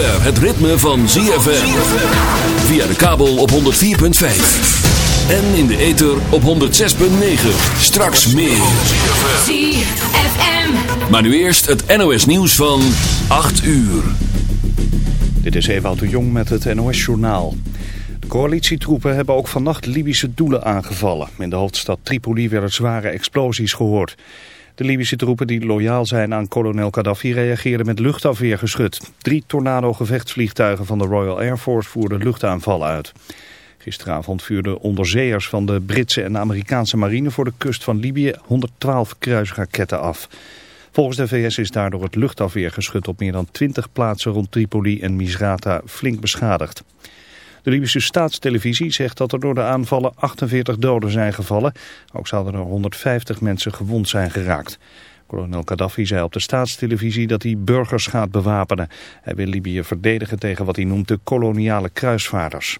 het ritme van ZFM. Via de kabel op 104.5. En in de ether op 106.9. Straks meer. ZFM. Maar nu eerst het NOS nieuws van 8 uur. Dit is Ewout de Jong met het NOS journaal. De coalitietroepen hebben ook vannacht Libische doelen aangevallen. In de hoofdstad Tripoli werden zware explosies gehoord. De Libische troepen die loyaal zijn aan kolonel Gaddafi reageerden met luchtafweergeschut. Drie tornado-gevechtsvliegtuigen van de Royal Air Force voerden luchtaanvallen uit. Gisteravond vuurden onderzeeërs van de Britse en Amerikaanse marine voor de kust van Libië 112 kruisraketten af. Volgens de VS is daardoor het luchtafweergeschut op meer dan 20 plaatsen rond Tripoli en Misrata flink beschadigd. De Libische staatstelevisie zegt dat er door de aanvallen 48 doden zijn gevallen. Ook zouden er 150 mensen gewond zijn geraakt. Kolonel Gaddafi zei op de staatstelevisie dat hij burgers gaat bewapenen. Hij wil Libië verdedigen tegen wat hij noemt de koloniale kruisvaarders.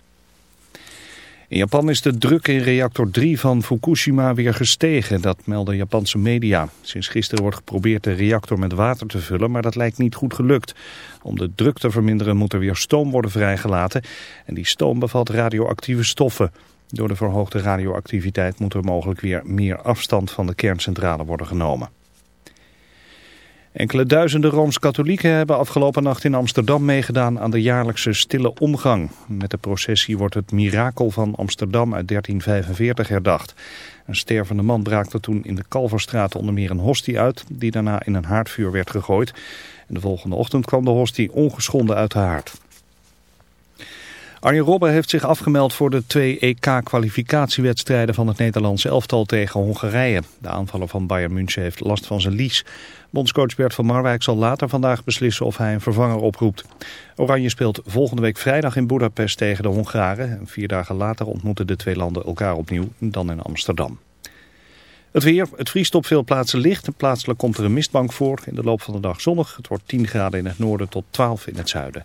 In Japan is de druk in reactor 3 van Fukushima weer gestegen, dat melden Japanse media. Sinds gisteren wordt geprobeerd de reactor met water te vullen, maar dat lijkt niet goed gelukt. Om de druk te verminderen moet er weer stoom worden vrijgelaten en die stoom bevat radioactieve stoffen. Door de verhoogde radioactiviteit moet er mogelijk weer meer afstand van de kerncentrale worden genomen. Enkele duizenden Rooms-Katholieken hebben afgelopen nacht in Amsterdam meegedaan aan de jaarlijkse stille omgang. Met de processie wordt het mirakel van Amsterdam uit 1345 herdacht. Een stervende man braakte toen in de Kalverstraat onder meer een hostie uit, die daarna in een haardvuur werd gegooid. En de volgende ochtend kwam de hostie ongeschonden uit de haard. Arjen Robben heeft zich afgemeld voor de twee EK-kwalificatiewedstrijden van het Nederlandse elftal tegen Hongarije. De aanvaller van Bayern München heeft last van zijn lies. Bondscoach Bert van Marwijk zal later vandaag beslissen of hij een vervanger oproept. Oranje speelt volgende week vrijdag in Budapest tegen de Hongaren. vier dagen later ontmoeten de twee landen elkaar opnieuw, dan in Amsterdam. Het weer, het vriest op veel plaatsen licht. Plaatselijk komt er een mistbank voor. In de loop van de dag zonnig. Het wordt 10 graden in het noorden tot 12 in het zuiden.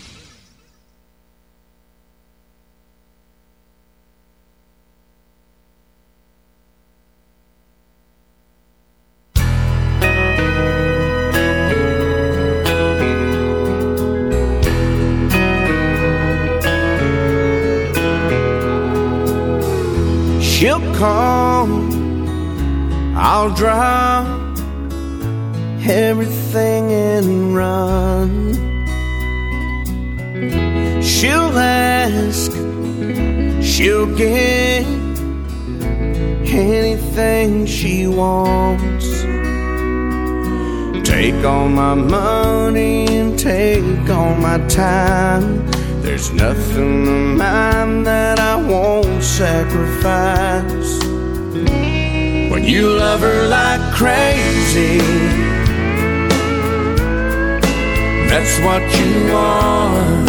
What you are.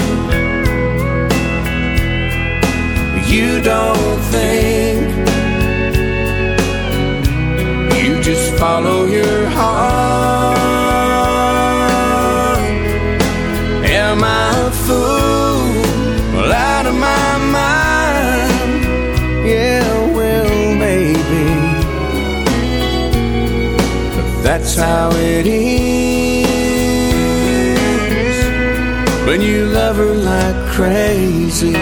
You don't think, you just follow your heart. Am I a fool? Well, out of my mind. Yeah, well, maybe. That's how it is. Crazy.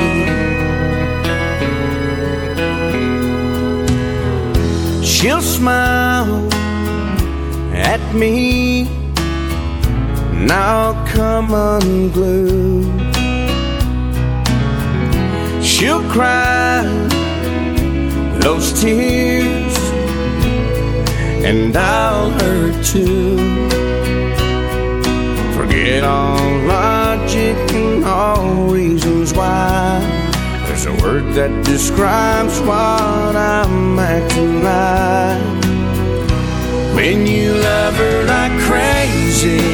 She'll smile at me and I'll come unglued. She'll cry those tears, and I'll hurt too. Forget all logic all reasons why. There's a word that describes what I'm acting like. When you love her like crazy,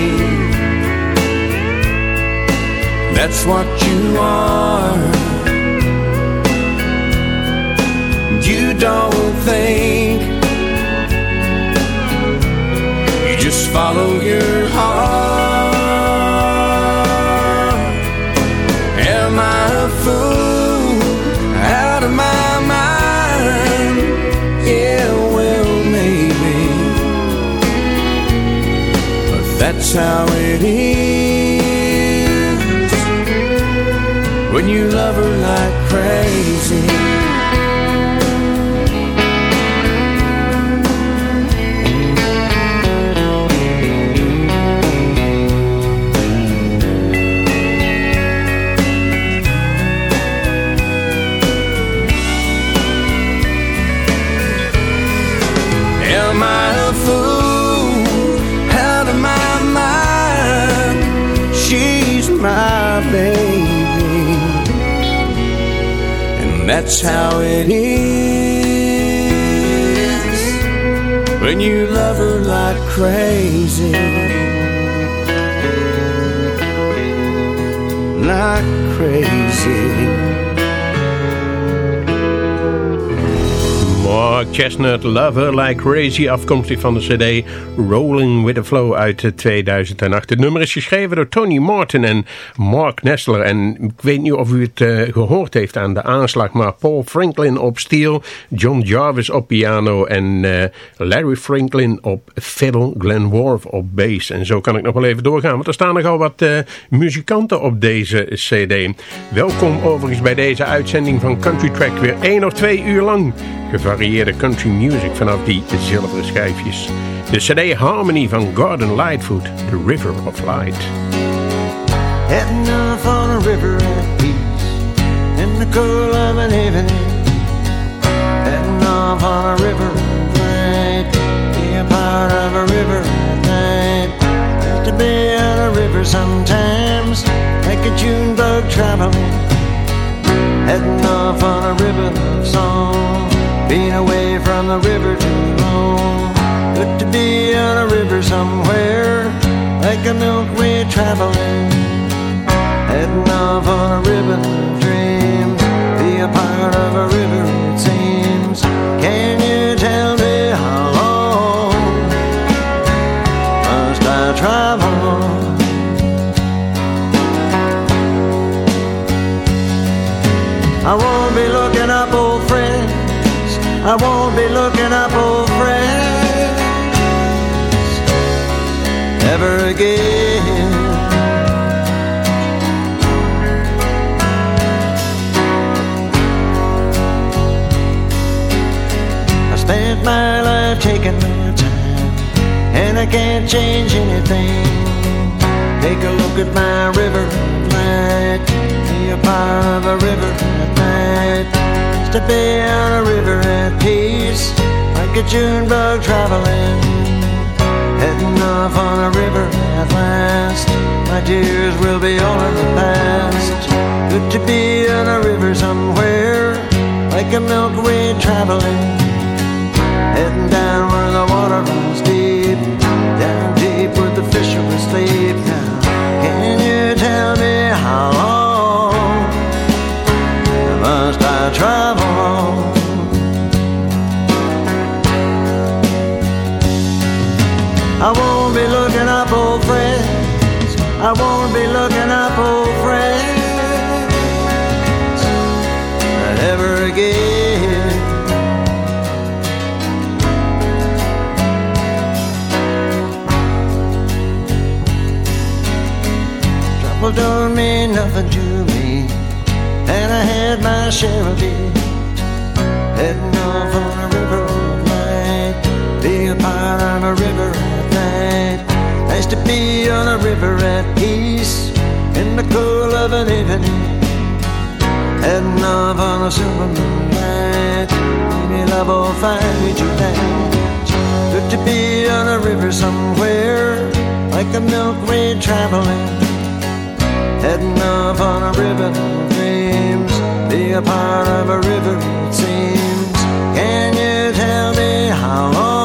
that's what you are. You don't think, you just follow your heart. How it is. When you love her that's how it is when you love her like crazy, like crazy. Mark Chestnut, Lover Like Crazy, afkomstig van de cd Rolling With The Flow uit 2008. Het nummer is geschreven door Tony Martin en Mark Nestler. En ik weet niet of u het uh, gehoord heeft aan de aanslag, maar Paul Franklin op steel, John Jarvis op piano en uh, Larry Franklin op fiddle, Glenn Worf op bass. En zo kan ik nog wel even doorgaan, want er staan nogal wat muzikanten op deze cd. Welkom overigens bij deze uitzending van Country Track, weer één of twee uur lang gevarieerde country music vanaf die zilveren schijfjes. De CD Harmony van Gordon Lightfoot, The River of Light. Heading off on a river at peace In the cool of an evening Heading off on a river at night Be a part of a river at night Used to be on a river sometimes Like a June bug traveling Heading off on a river of song Being away from the river too long. Good to be on a river somewhere Like a milkway traveling Heading off on a ribbon of dreams Be a part of a river it seems. Can you tell me how long? Must I travel my life taking my time, and I can't change anything. Take a look at my river of light, be a part of a river at night. To be on a river at peace, like a June bug traveling, heading off on a river at last. My tears will be all in the past. Good to be on a river somewhere, like a milkweed traveling. Heading down where the water runs deep. Down deep where the fishermen sleep. Now, can you tell me how long Must I travel my it. Heading off on a river of light Be a part of a river at night. Nice to be on a river at peace. In the cool of an evening. Heading off on a silver moonlight. Maybe love will find me tonight. Good to be on a river somewhere. Like a milkweed traveling. Heading off on a dreams Be a part of a river it seems. Can you tell me how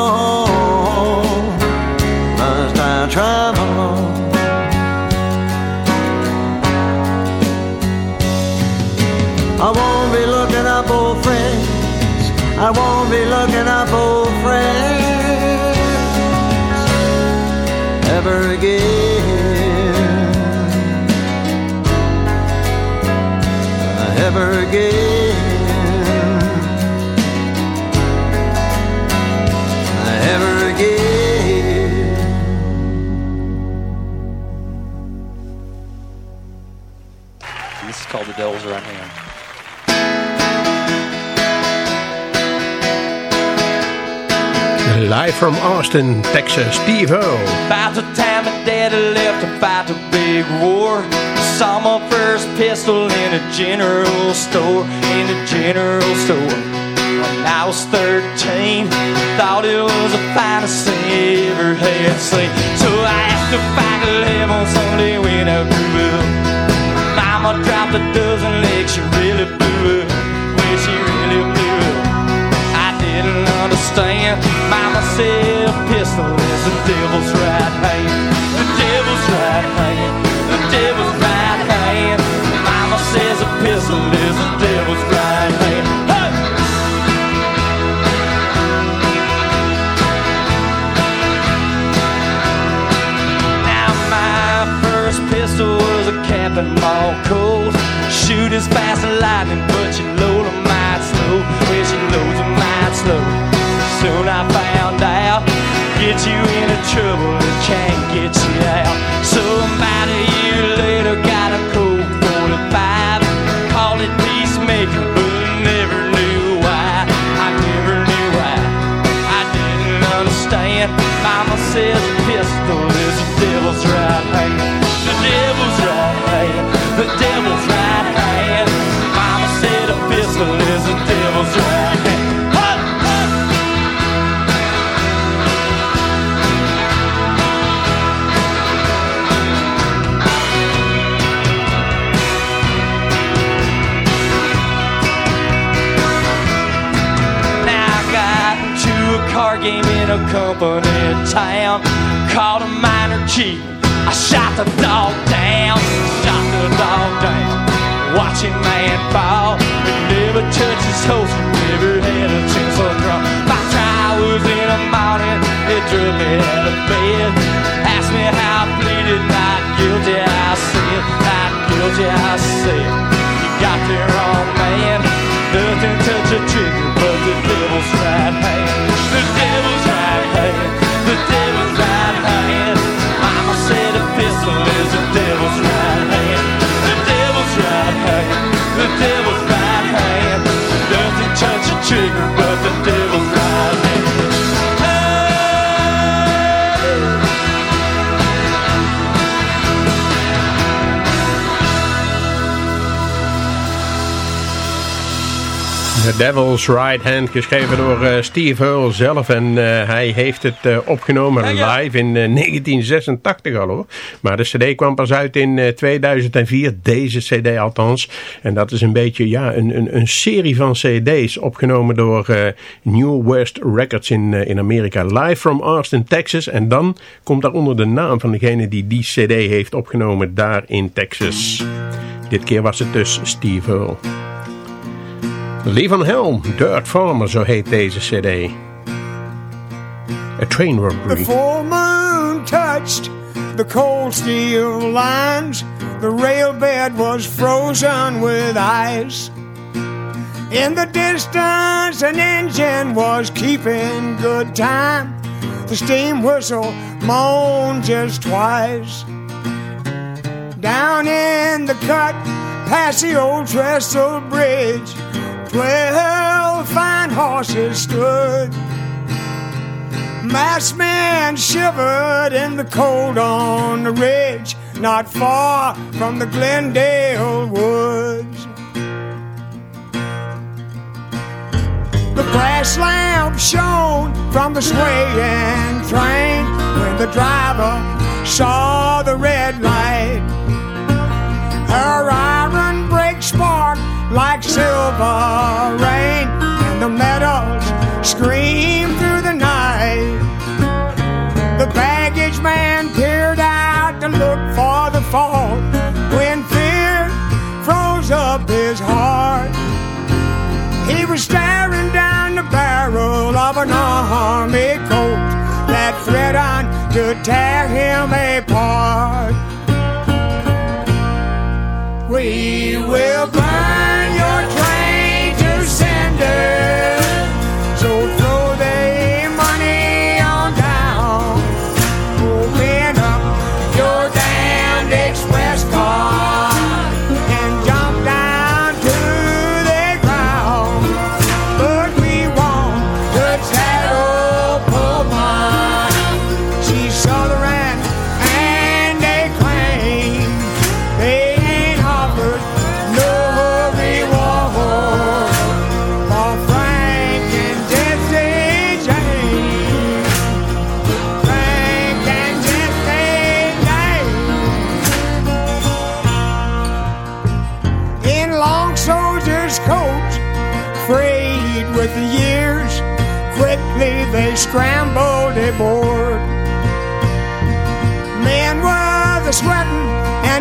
from Austin, Texas, Steve O. About the time my daddy left to fight the big war. Saw my first pistol in a general store. In a general store. When I was 13, thought it was the finest thing I ever had seen. So I asked if I could have one someday when I grew up. Mama dropped a dozen legs, she really blew up. Well, she really blew up. I didn't understand. Mama said a pistol is the devil's right hand. The devil's right hand. The devil's right hand. Mama says a pistol is the devil's right hand. Hey! Now my first pistol was a cap and ball Colt. Shoot as fast as lightning, but you load might slow. Well, she loads might slow. Soon I found out, get you into trouble and can't get you out. So about a year later, Devil's Right Hand, geschreven door eh, Steve Earle zelf. En eh, hij heeft het eh, opgenomen live in eh, 1986 al hoor. Maar de cd kwam pas uit in eh, 2004, deze cd althans. En dat is een beetje ja, een, een, een serie van cd's opgenomen door New West Records in, in Amerika. Live from Austin, Texas. En dan komt daaronder de naam van degene die die cd heeft opgenomen daar in Texas. Dit keer was het dus Steve Earle. Levon Helm, Dirt Farmer, zo heet deze cd. A train Robbery. The full moon touched the cold steel lines. The rail bed was frozen with ice. In the distance, an engine was keeping good time. The steam whistle moaned just twice. Down in the cut, past the old trestle bridge, twelve fine horses stood. Masked man shivered in the cold on the ridge, not far from the Glendale woods. The brass lamp shone from the swaying train when the driver saw the red light. Her iron brakes sparked like silver rain, and the meadows screamed through the night. The baggage man peered out to look for the fall when fear froze up his heart. He was staring down the barrel of an army Colt that threatened to tear him apart. We will burn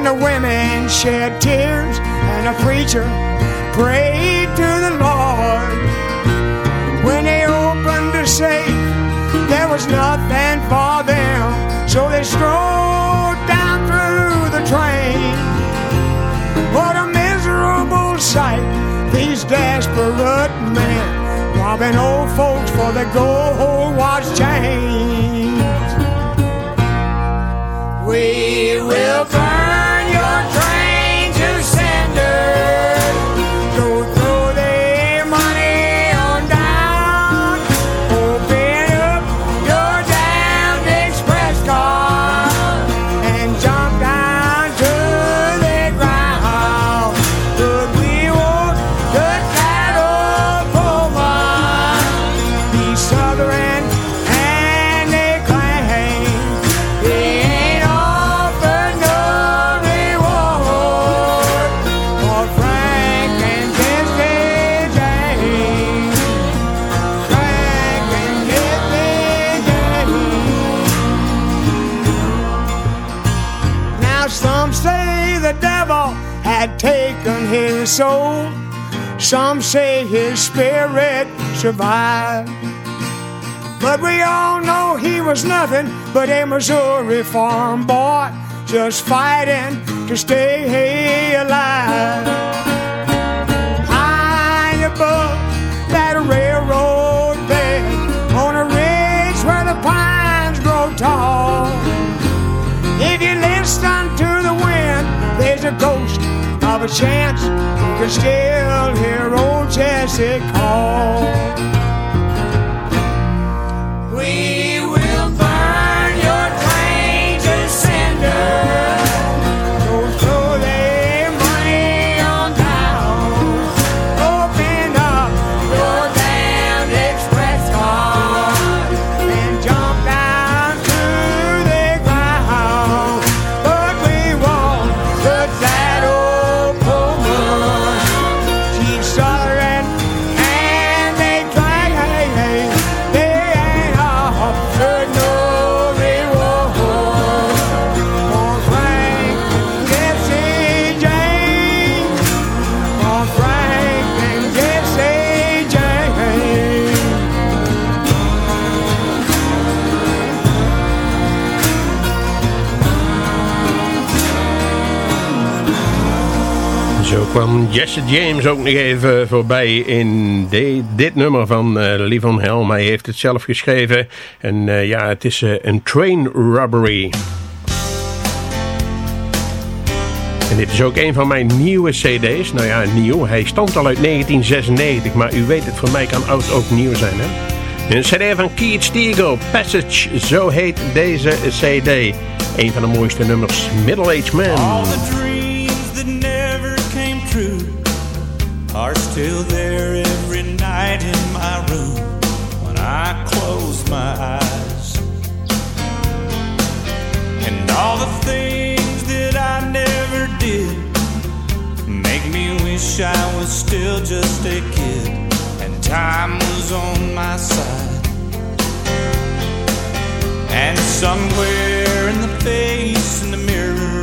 and the women shed tears, and the preacher prayed to the Lord. When they opened the safe, there was nothing for them, so they strolled down through the train. What a miserable sight. These desperate men robbing old folks for the gold watch chains. We will burn the devil had taken his soul. Some say his spirit survived. But we all know he was nothing but a Missouri farm boy, just fighting to stay alive. Of a chance you can still hear old Jesse call. We Jesse James ook nog even voorbij in dit nummer van eh Lee Van Helm. Hij heeft het zelf geschreven. En eh, ja, het is eh, een train robbery. En dit is ook een van mijn nieuwe cd's. Nou ja, nieuw. Hij stamt al uit 1996. Maar u weet het, voor mij kan oud ook nieuw zijn, hè? Een cd van Keith Stegall, Passage, zo heet deze cd. Een van de mooiste nummers, Middle Age Man. Are still there every night in my room when I close my eyes. And all the things that I never did make me wish I was still just a kid and time was on my side. And somewhere in the face in the mirror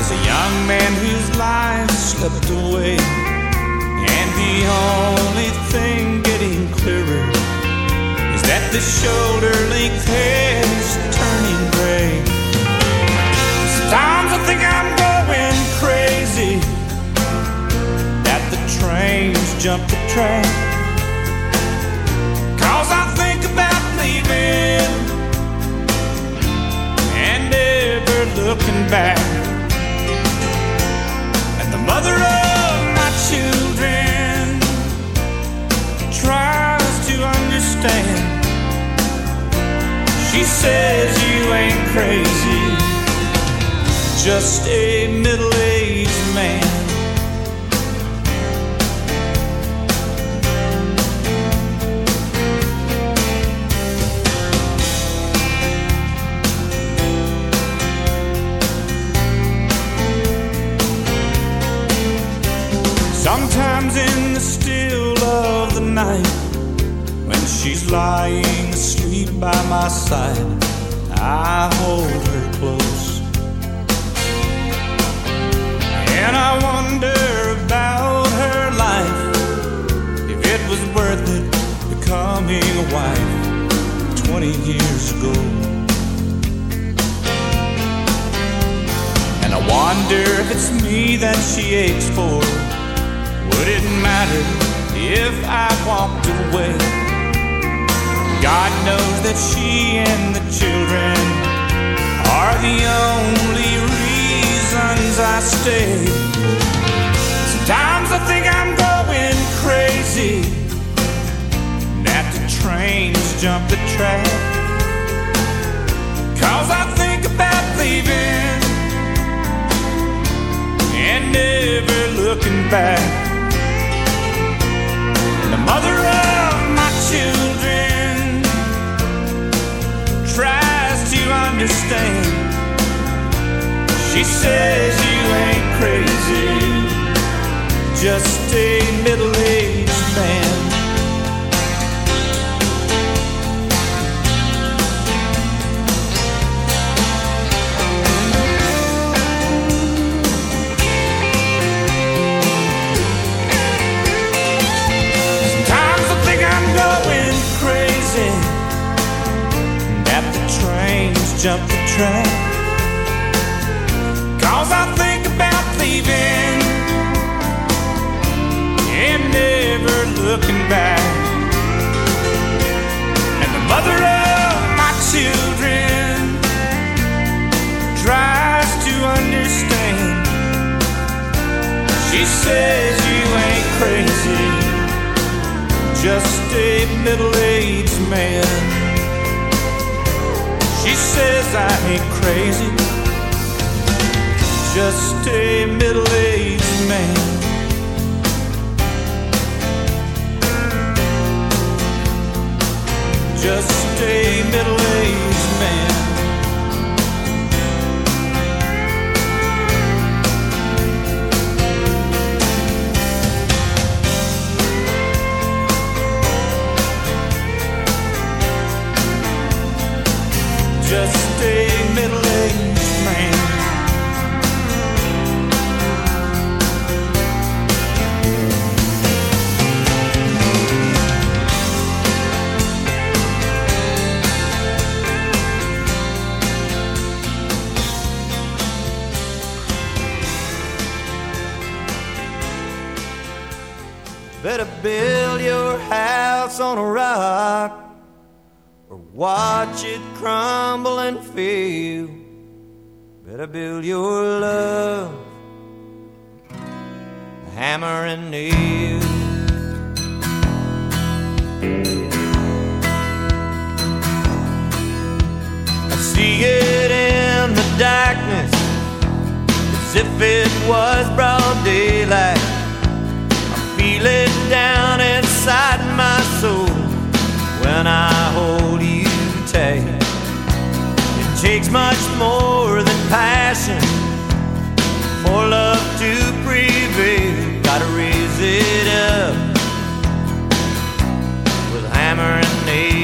is a young man whose life slipped away. The only thing getting clearer is that the shoulder length hair is turning gray. Sometimes I think I'm going crazy that the trains jump the track. Cause I think about leaving and never looking back. And the mother says you ain't crazy, just a middle aged man. Sometimes in the still of the night, when she's lying asleep by my side, I hold her close. And I wonder about her life, if it was worth it becoming a wife 20 years ago. And I wonder if it's me that she aches for Would it matter if I walked away. God knows that she and the children are the only reasons I stay. Sometimes I think I'm going crazy. That the trains jump the track. Cause I think about leaving and never looking back. The mother of understand. She says you ain't crazy, just a middle aged jump the track. Cause I think about leaving and never looking back. And the mother of my children tries to understand. She says you ain't crazy just a middle-aged man. She says I ain't crazy, just a middle-aged man. Just a middle-aged Just a middle-aged man. Better build your house on a rock watch it crumble and fail. Better build your love hammer and nail. I see it in the darkness as if it was broad daylight. I feel it down inside my soul when I hold you tight. It takes much more than passion for love to prevail. Gotta raise it up with hammer and nails.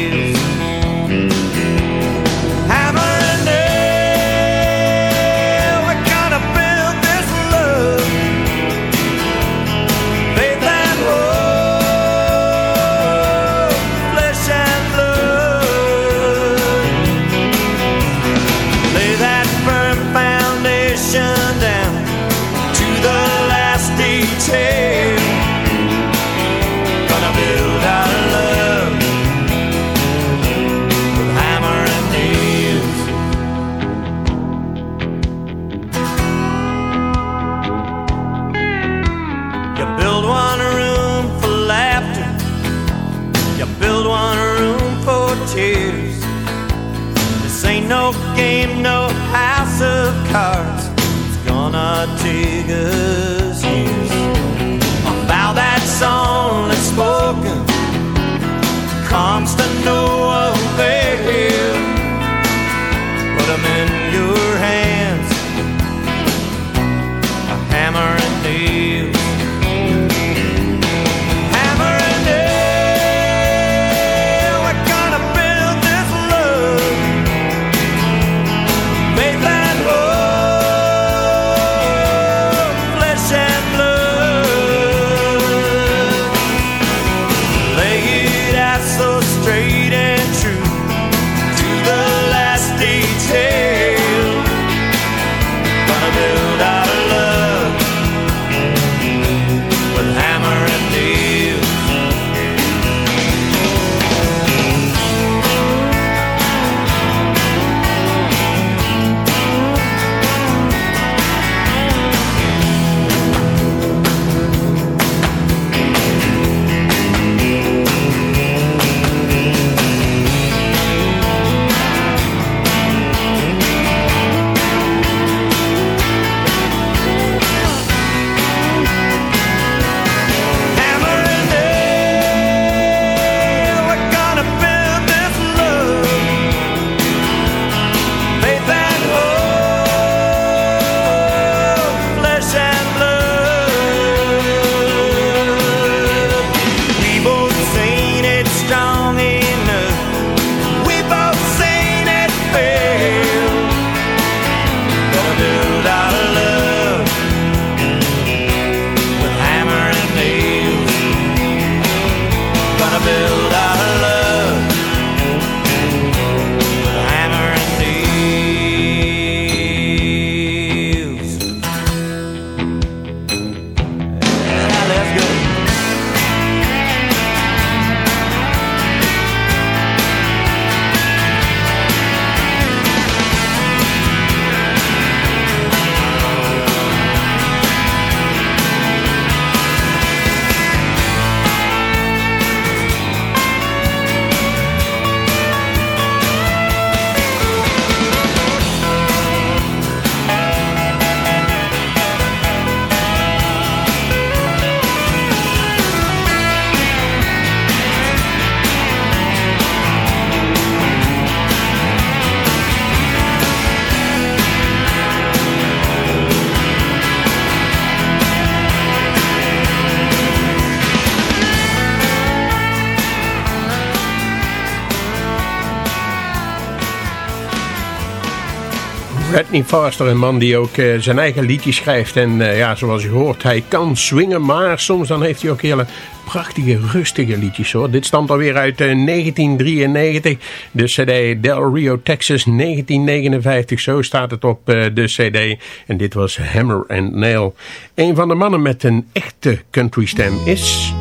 Whitney Foster, een man die ook eh, zijn eigen liedjes schrijft. En eh, ja, zoals u hoort, hij kan swingen, maar soms dan heeft hij ook hele prachtige, rustige liedjes hoor. Dit stamt alweer uit eh, 1993, de cd Del Rio, Texas, 1959. Zo staat het op eh, de cd. En dit was Hammer and Nail. Een van de mannen met een echte country stem is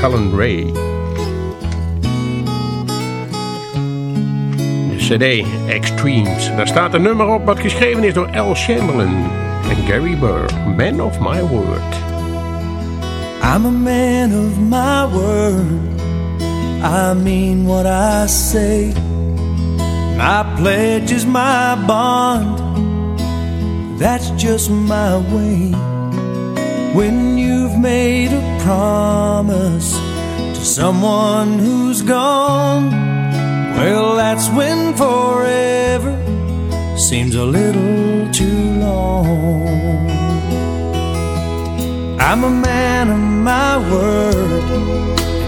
Cullen Ray. CD Extremes. Daar staat een nummer op wat geschreven is door Al Chamberlain en Gary Burr, Man of My Word. I'm a man of my word. I mean what I say. My pledge is my bond. That's just my way. When you've made a promise to someone who's gone, well, that's when forever seems a little too long. I'm a man of my word,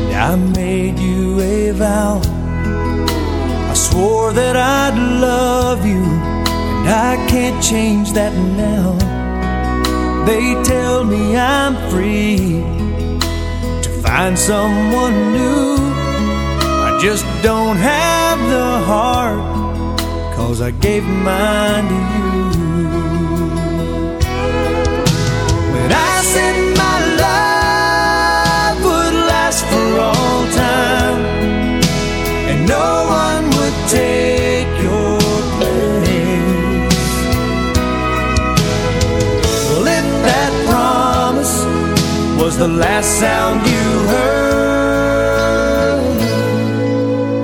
and I made you a vow. I swore that I'd love you, and I can't change that now. They tell me I'm free to find someone new. Just don't have the heart, cause I gave mine to you. When I said my love would last for all time, and no one would take your place. Well, if that promise was the last sound you heard,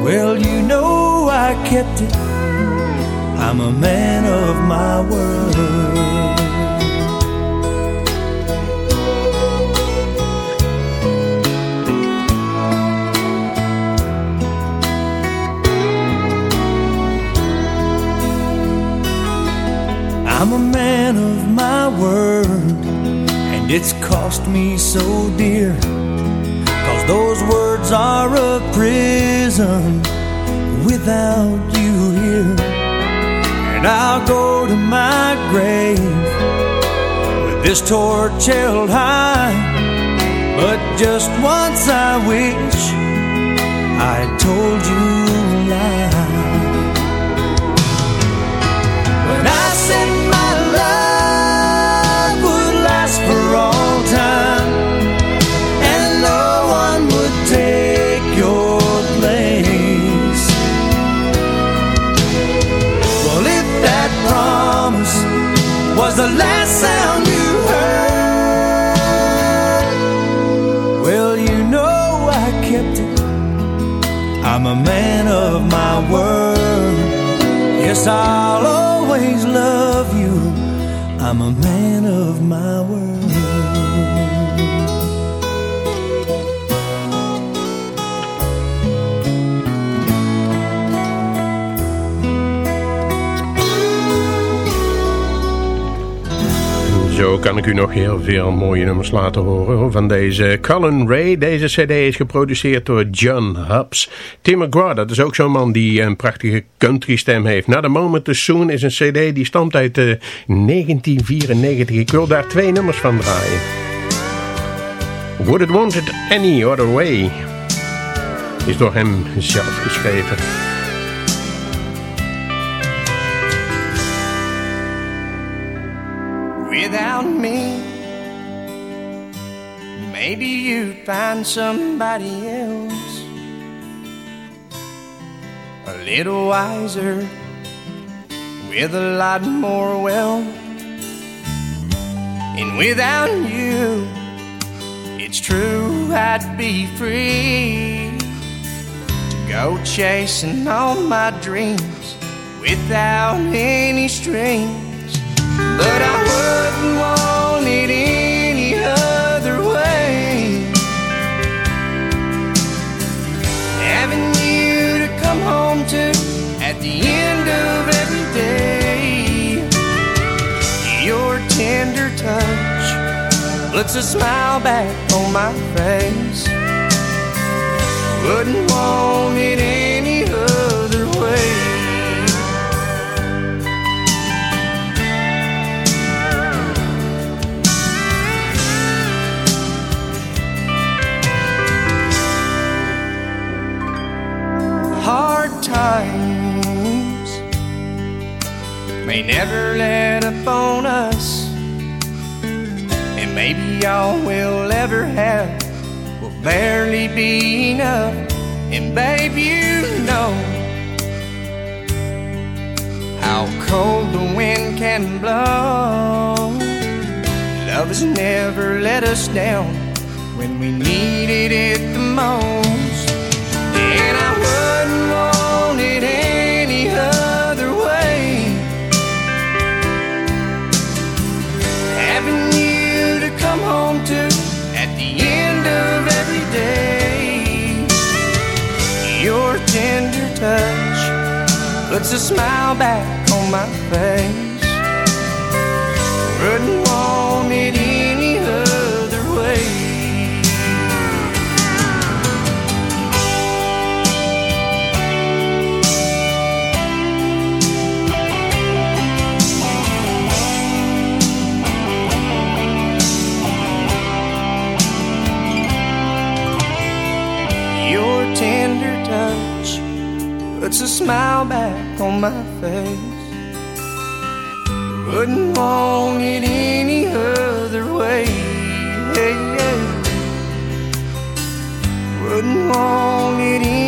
well, you know I kept it. I'm a man of my word. I'm a man of my word, and it's cost me so dear. Those words are a prison without you here. And I'll go to my grave with this torch held high. But just once I wish I told you a lie. I'm a man of my word. Yes, I'll always love you. I'm a man of my word. Kan ik u nog heel veel mooie nummers laten horen van deze Colin Ray. Deze cd is geproduceerd door John Hubs. Tim McGraw, dat is ook zo'n man die een prachtige country stem heeft. Now the Moment Soon is een cd die stamt uit eh, 1994. Ik wil daar twee nummers van draaien. Would It Want It Any Other Way is door hem zelf geschreven. You'd find somebody else a little wiser, with a lot more wealth. And without you, it's true I'd be free to go chasing all my dreams without any strings. But I wouldn't want it any at the end of every day. Your tender touch puts a smile back on my face. Wouldn't want it times may never let up on us, and maybe all we'll ever have will barely be enough. And babe, you know how cold the wind can blow. Love has never let us down when we needed it the most. And I wouldn't want touch puts a smile back on my face. Wouldn't want it puts a smile back on my face. Wouldn't want it any other way. Yeah. Wouldn't want it any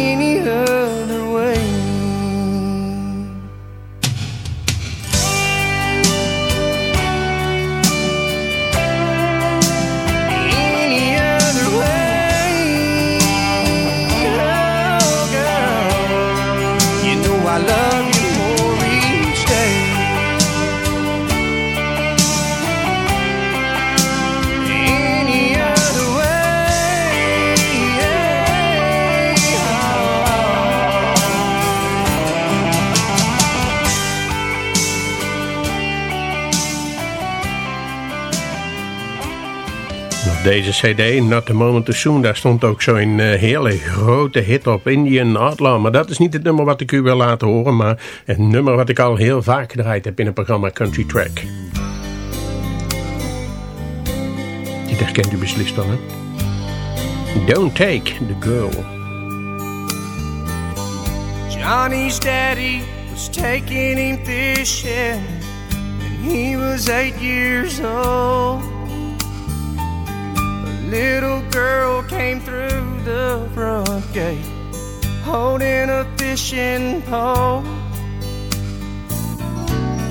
deze cd, Not the Moment Too Soon, daar stond ook zo'n eh, hele grote hit op, Indian Outlaw. Maar dat is niet het nummer wat ik u wil laten horen, maar het nummer wat ik al heel vaak gedraaid heb in het programma Country Track. Dit herkent u beslist wel, hè? Don't Take the Girl. Johnny's daddy was taking him fishing when he was eight years old. Little girl came through the front gate holding a fishing pole.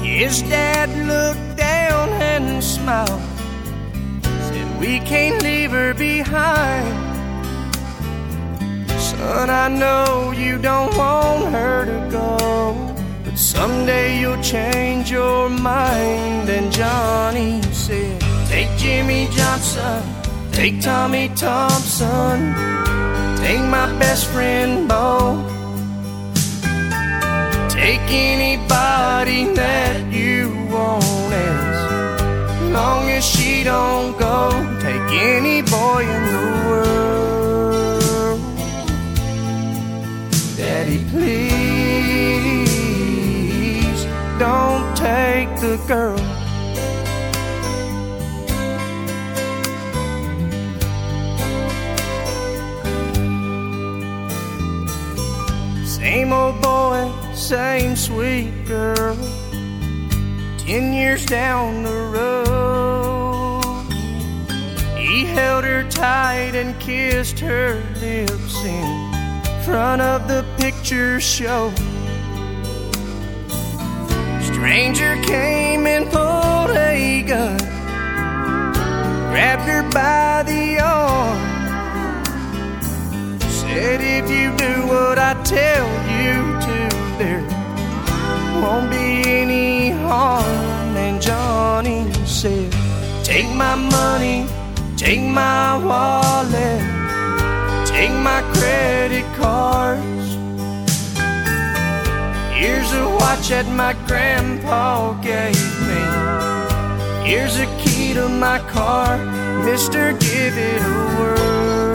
His dad looked down and smiled, said, We can't leave her behind. Son, I know you don't want her to go, but someday you'll change your mind. And Johnny said, Take Jimmy Johnson, take Tommy Thompson, take my best friend Bo, take anybody that you want as long as she don't go. Take any boy in the world. Daddy, please don't take the girl. Same old boy, same sweet girl. Ten years down the road, he held her tight and kissed her lips in front of the picture show. Stranger came and pulled a gun, grabbed her by said, If you do what I tell you to, there won't be any harm. And Johnny said, Take my money, take my wallet, take my credit cards. Here's a watch that my grandpa gave me. Here's a key to my car, Mister, give it a whirl.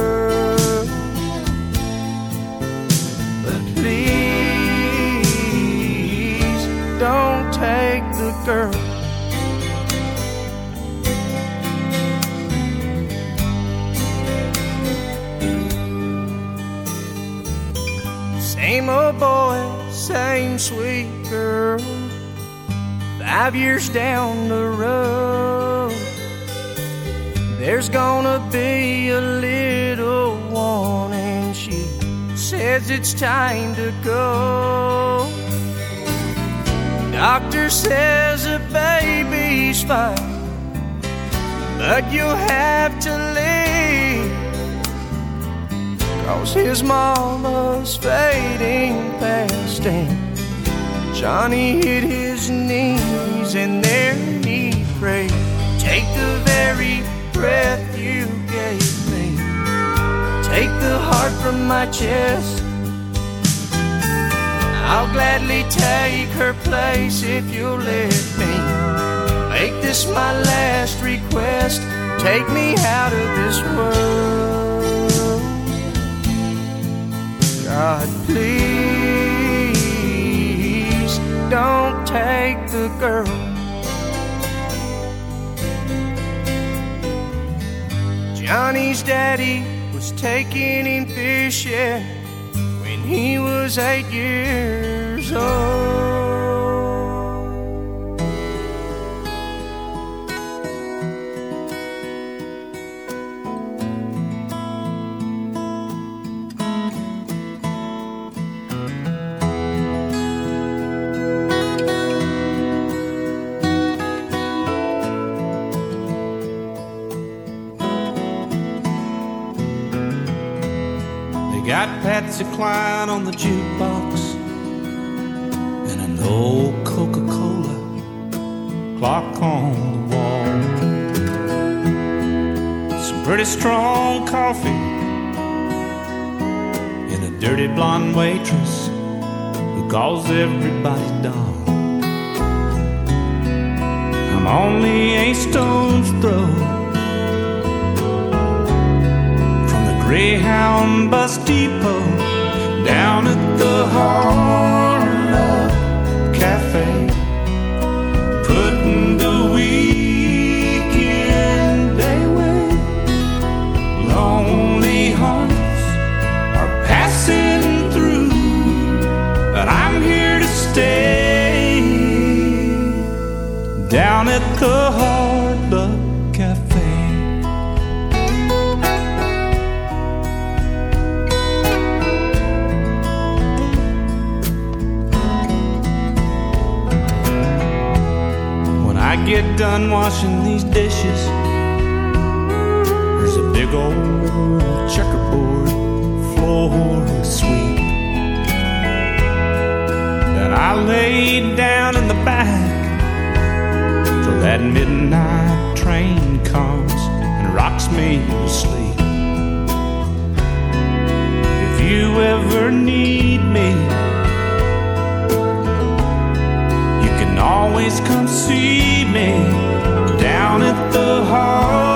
Don't take the girl. Same old boy, same sweet girl. Five years down the road, there's gonna be a little one, and she says it's time to go. Doctor says the baby's fine, but you'll have to leave. Cause his mama's fading fast, and Johnny hit his knees, and there he prayed. Take the very breath you gave me, take the heart from my chest. I'll gladly take her place if you'll let me. Make this my last request. Take me out of this world. God, please don't take the girl. Johnny's daddy was taking him fishing he was eight years old. Patsy Cline on the jukebox and an old Coca Cola clock on the wall. Some pretty strong coffee and a dirty blonde waitress who calls everybody Don. I'm only a stone's throw Greyhound bus depot down at the Harlow Cafe, putting the weekend away. Lonely hearts are passing through, but I'm here to stay down at the Hard done washing these dishes, there's a big old checkerboard floor to sweep. Then I lay down in the back till that midnight train comes and rocks me to sleep. If you ever need me, you can always come see me down at the Harlow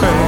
Hey.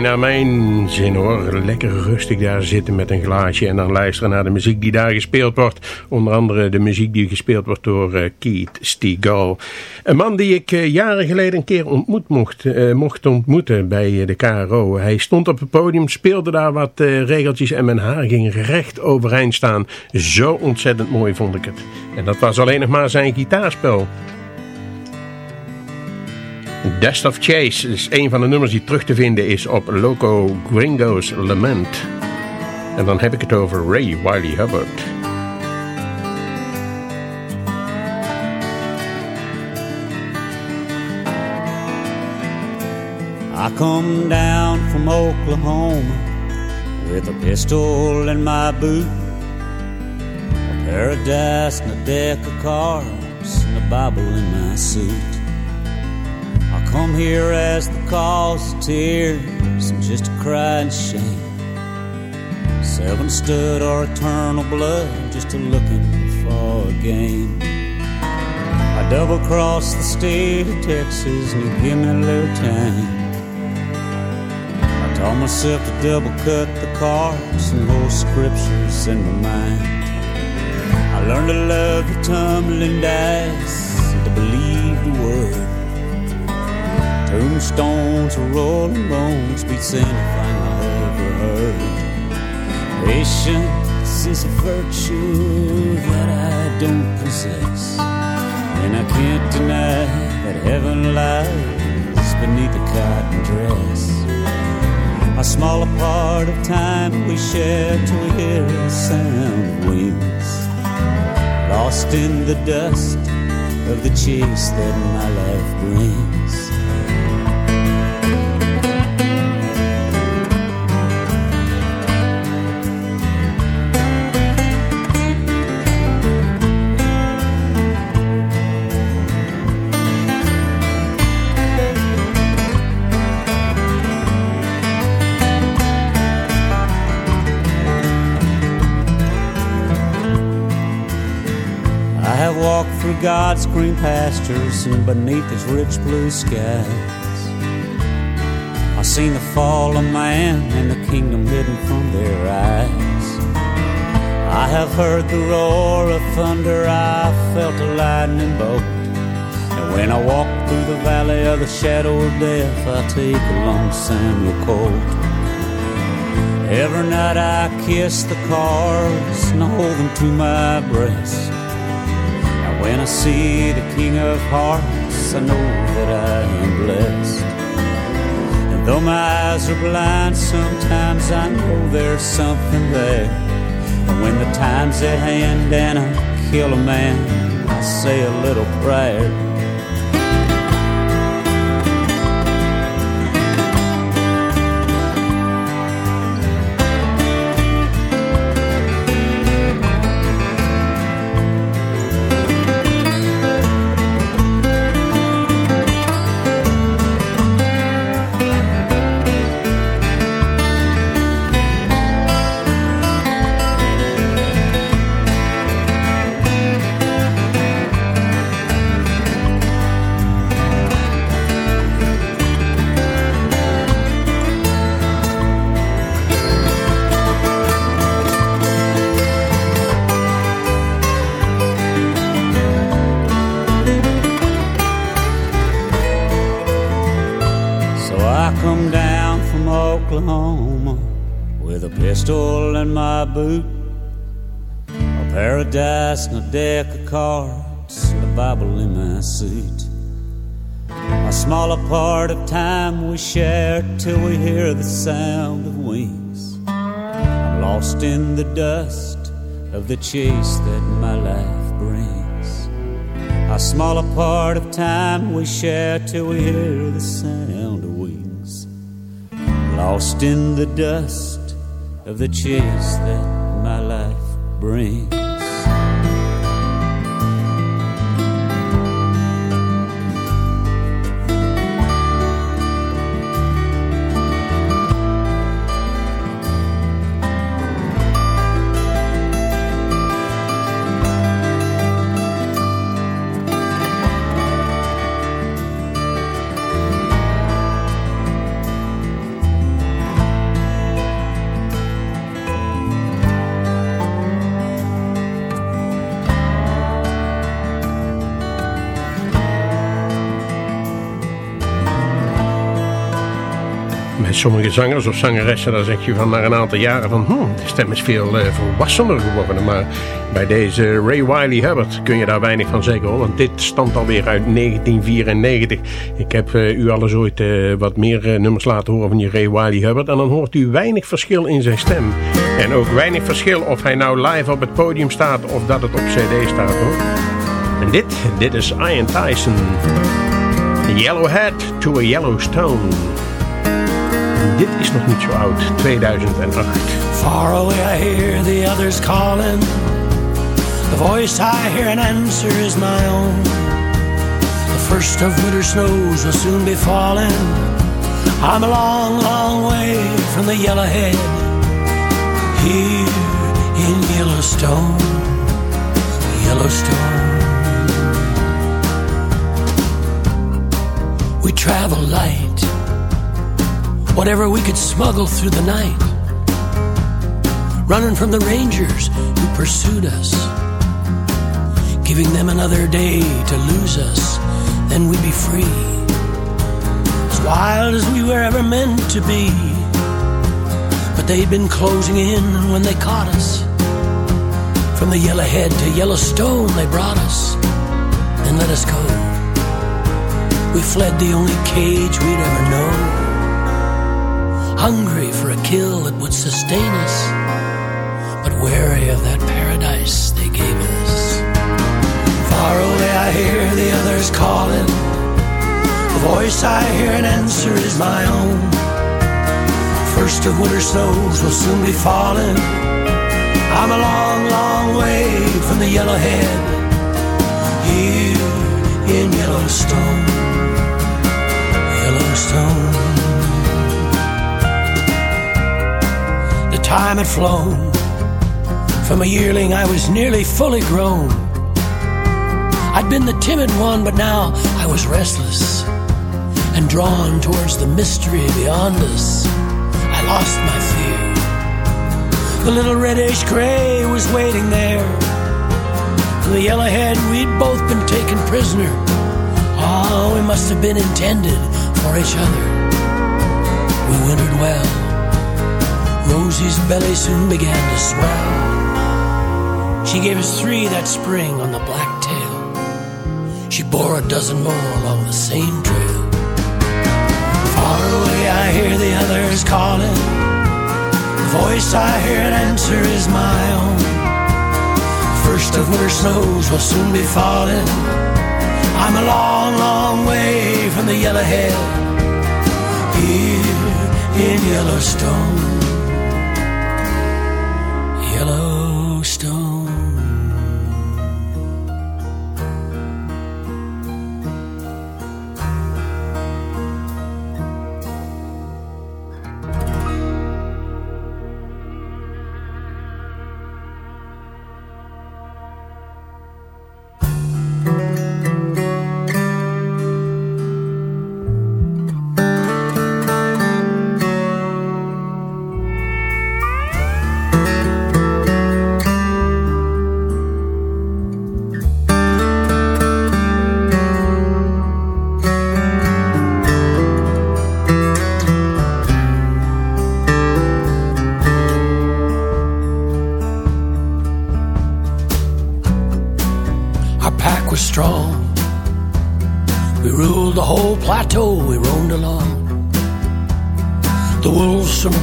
Naar mijn zin hoor. Lekker rustig daar zitten met een glaasje en dan luisteren naar de muziek die daar gespeeld wordt. Onder andere de muziek die gespeeld wordt door uh, Keith Stigall. Een man die ik uh, jaren geleden een keer ontmoet mocht, uh, mocht ontmoeten bij de KRO. Hij stond op het podium, speelde daar wat regeltjes en mijn haar ging recht overeind staan. Zo ontzettend mooi vond ik het. En dat was alleen nog maar zijn gitaarspel. Dust of Chase is een van de nummers die terug te vinden is op Loco Gringo's Lament. En dan heb ik het over Ray Wiley Hubbard. I come down from Oklahoma with a pistol in my boot, a dice and a deck of cards, and a Bible in my suit. Come here as the cause of tears and just to cry and shame. Seven stood our eternal blood just to looking for a game. I double crossed the state of Texas and you give me a little time. I taught myself to double cut the cards and hold scriptures in my mind. I learned to love the tumbling dice and to believe the word. Tombstones or rolling bones beats anything I ever heard. Patience is a virtue that I don't possess, and I can't deny that heaven lies beneath a cotton dress. A smaller part of time we share till we hear the sound of wings, lost in the dust of the chase that my life brings. Through God's green pastures and beneath His rich blue skies. I've seen the fall of man and the kingdom hidden from their eyes. I have heard the roar of thunder, I felt a lightning bolt. And when I walk through the valley of the shadow of death, I take along Samuel Colt. Every night I kiss the cards and I hold them to my breast. When I see the King of Hearts, I know that I am blessed. And though my eyes are blind, sometimes I know there's something there. And when the time's at hand and I kill a man, I say a little prayer. Dice a deck of cards, a Bible in my suit. A smaller part of time we share till we hear the sound of wings. I'm lost in the dust of the chase that my life brings. A smaller part of time we share till we hear the sound of wings. Lost in the dust of the chase that my life brings. Sommige zangers of zangeressen, dan zeg je van na een aantal jaren van... Hmm, de stem is veel eh, volwassener geworden. Maar bij deze Ray Wiley Hubbard kun je daar weinig van zeggen hoor. Want dit stamt alweer uit 1994. Ik heb eh, u alles ooit eh, wat meer nummers laten horen van die Ray Wiley Hubbard. En dan hoort u weinig verschil in zijn stem. En ook weinig verschil of hij nou live op het podium staat of dat het op cd staat hoor. En dit, dit is Ian Tyson. Yellow Hat to a Yellowstone. Dit is nog niet zo oud, 2008. Far away I hear the others calling. The voice I hear and answer is my own. The first of winter snows will soon be falling. I'm a long, long way from the yellowhead. Here in Yellowstone, Yellowstone. We travel light, whatever we could smuggle through the night running from the rangers who pursued us, giving them another day to lose us, then we'd be free, as wild as we were ever meant to be. But they'd been closing in when they caught us. From the Yellowhead to Yellowstone, they brought us and let us go. We fled the only cage we'd ever known, hungry for a kill that would sustain us but wary of that paradise they gave us. Far away I hear the others calling. The voice I hear and answer is my own. First of winter snows will soon be falling. I'm a long, long way from the yellowhead. Here in Yellowstone. Yellowstone. Time had flown. From a yearling, I was nearly fully grown. I'd been the timid one, but now I was restless and drawn towards the mystery beyond us. I lost my fear. The little reddish gray was waiting there. From the yellowhead, we'd both been taken prisoner. Oh, we must have been intended for each other. We wintered well. Rosie's belly soon began to swell. She gave us three that spring on the black tail. She bore a dozen more along the same trail. Far away I hear the others calling. The voice I hear and answer is my own. First of winter snows will soon be falling. I'm a long, long way from the yellowhead. Here in. Yellowstone.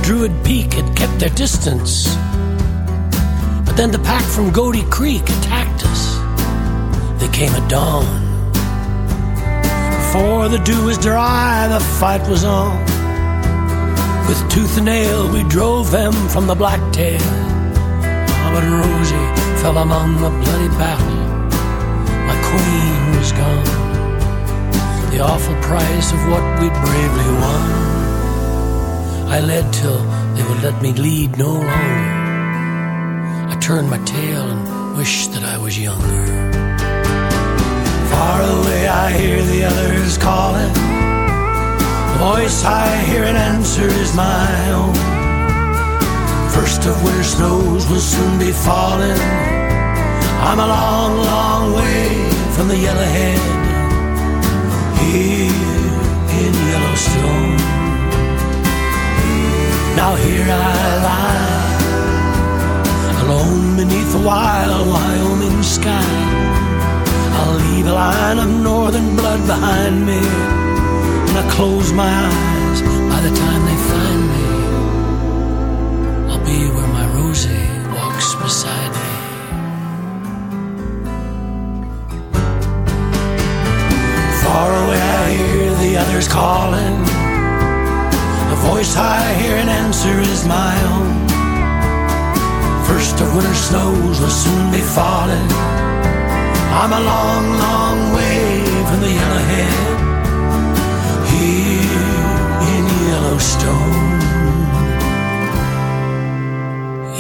Druid Peak had kept their distance. But then the pack from Goaty Creek attacked us. They came at dawn. Before the dew was dry, the fight was on. With tooth and nail, we drove them from the blacktail. But Rosie fell among the bloody battle my queen was gone. The awful price of what we'd bravely won. I led till they would let me lead no longer. I turned my tail and wished that I was younger. Far away I hear the others calling. The voice I hear and answer is my own. First of winter snows will soon be falling. I'm a long, long way from the yellowhead here in Yellowstone, now here I lie, alone beneath the wild Wyoming sky. I'll leave a line of northern blood behind me when I close my eyes. By the time they find me, I'll be where my Rosie. Snows will soon be falling. I'm a long, long way from the yellowhead here in Yellowstone.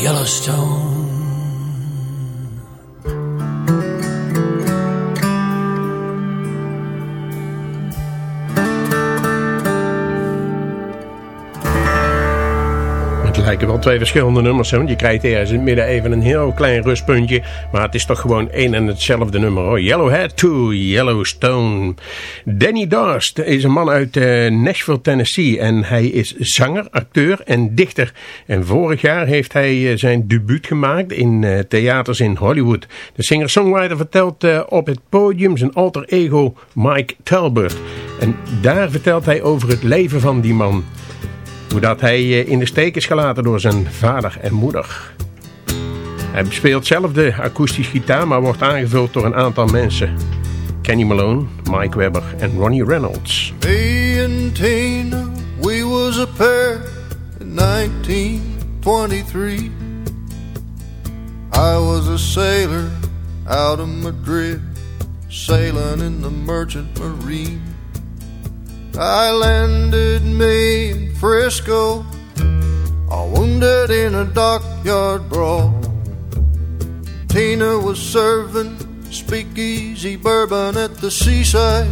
Yellowstone. Lijken wel twee verschillende nummers, want je krijgt ergens in het midden even een heel klein rustpuntje. Maar het is toch gewoon één en hetzelfde nummer hoor. Yellowhead to Yellowstone. Danny Darst is een man uit eh, Nashville, Tennessee. En hij is zanger, acteur en dichter. En vorig jaar heeft hij eh, zijn debuut gemaakt in eh, theaters in Hollywood. De singer-songwriter vertelt op het podium zijn alter ego Mike Talbot. En daar vertelt hij over het leven van die man. Hoe dat hij eh, in de steek is gelaten door zijn vader en moeder. Hij speelt zelf de akoestische gitaar, maar wordt aangevuld door een aantal mensen. Kenny Malone, Mike Webber en Ronnie Reynolds. Me and Tina, we was a pair in 1923. I was a sailor out of Madrid, sailing in the merchant marine. I landed me in Frisco, all wounded in a dockyard brawl. Tina was serving speakeasy bourbon at the seaside.